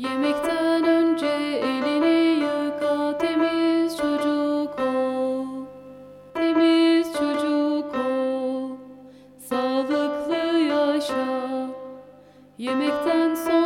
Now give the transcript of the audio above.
Yemekten önce elini yıka temiz çocuk ol. Temiz çocuk ol. Sağlıklı yaşa. Yemekten sonra